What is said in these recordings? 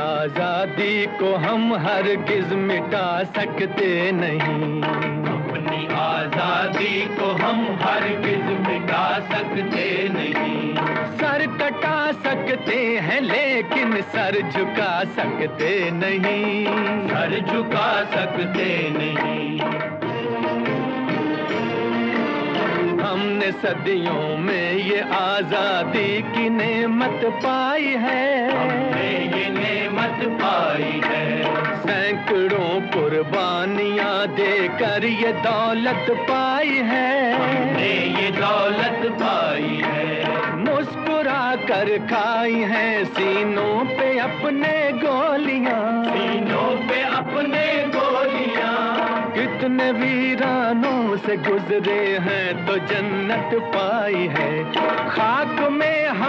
आज़ादी को हम हर गिज मिटा सकते नहीं। अपनी आज़ादी को हम हर गिज मिटा सकते नहीं। सर कटा सकते हैं लेकिन सर झुका सकते नहीं। सर झुका सकते नहीं। हमने सदियों में ये आज़ादी की नेमत पाई है। कुर्बानियाँ देकर ये दौलत पाई है। हमने ये दौलत पाई है। मुस्कुरा कर खाई है सीनों पे अपने गोलियाँ। सीनों पे अपने गोलियाँ। कितने वीरानों से गुजरे हैं तो जन्नत पाई है। में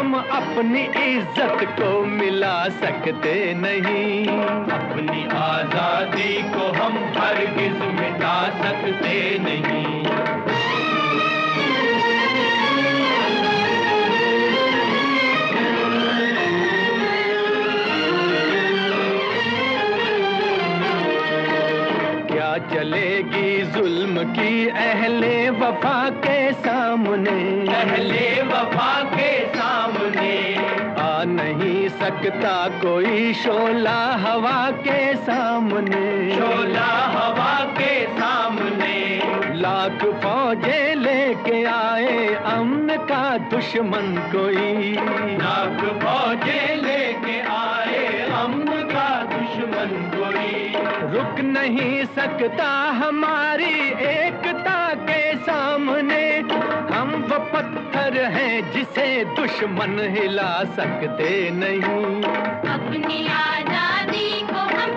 हम अपनी इज़्ज़त को मिला सकते नहीं। अपनी आज़ादी को हम हर किस मिटा सकते नहीं। चलेगी जुल्म की अहले वफा के सामने। अहले वफा के सामने। आ नहीं सकता कोई शोला हवा के सामने। शोला हवा के सामने। लाख फौजे लेके आए अमन का दुश्मन कोई। लाख फौजे लेके आए रुक नहीं सकता हमारी एकता के सामने। हम वो पत्थर हैं जिसे दुश्मन हिला सकते नहीं। अपनी आज़ादी को हम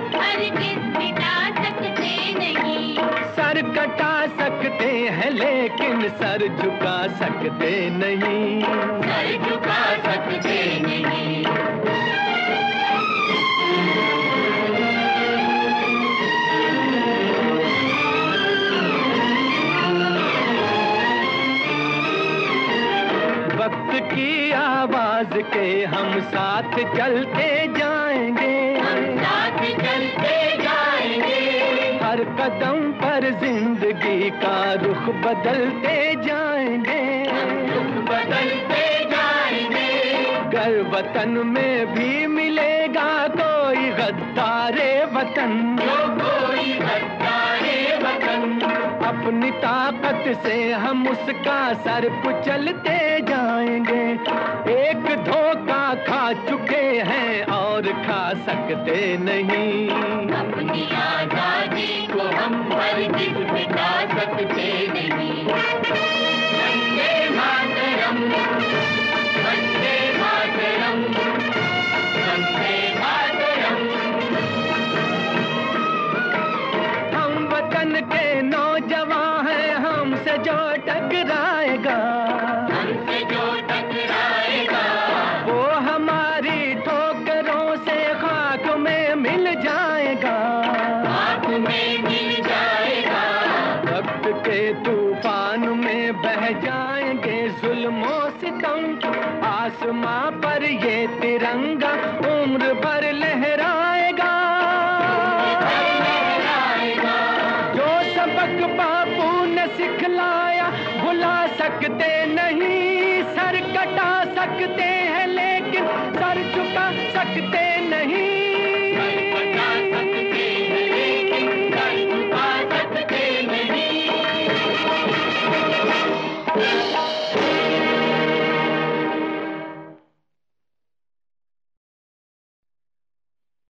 मिटा सकते नहीं। सर कटा सकते हैं लेकिन सर झुका सकते नहीं। सर झुका सकते नहीं। आवाज़ के हम साथ चलते जाएँगे। हम साथ चलते जाएँगे। हर कदम पर ज़िंदगी का रुख बदलते जाएँगे। रुख बदलते जाएँगे। घर वतन में भी मिलेगा कोई गद्दारे वतन। जो कोई अपनी ताकत से हम उसका सर कुचलते जाएँगे। एक धोखा खा चुके हैं और खा सकते नहीं। अपनी आज़ादी को हम हरगिज मिटा सकते टकराएगा हमसे जो टकराएगा। वो हमारी ठोकरों से खाक में मिल जाएगा। हाथ में मिल जाएगा। वक्त के तूफ़ान में बह जाएँगे जुल्मों सितम। आसमां पर ये तिरंगा उम्र भर लहराएगा। लहराएगा। जो सबक बापू ने सिखलाया भुला सकते नहीं सर कटा सकते हैं लेकिन सर झुका सकते